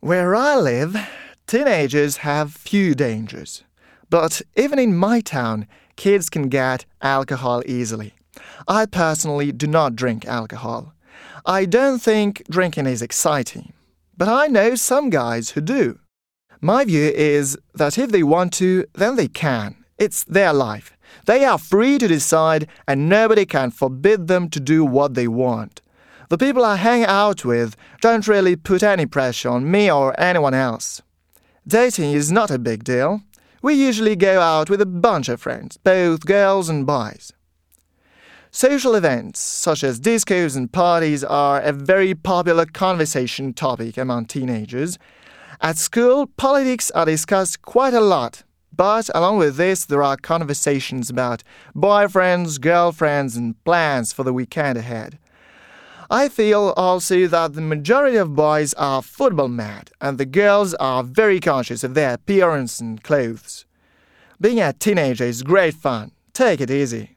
Where I live, teenagers have few dangers. But even in my town, kids can get alcohol easily. I personally do not drink alcohol. I don't think drinking is exciting. But I know some guys who do. My view is that if they want to, then they can. It's their life. They are free to decide, and nobody can forbid them to do what they want. The people I hang out with don't really put any pressure on me or anyone else. Dating is not a big deal. We usually go out with a bunch of friends, both girls and boys. Social events, such as discos and parties, are a very popular conversation topic among teenagers. At school, politics are discussed quite a lot, but along with this, there are conversations about boyfriends, girlfriends, and plans for the weekend ahead. I feel also that the majority of boys are football mad, and the girls are very conscious of their appearance and clothes. Being a teenager is great fun. Take it easy.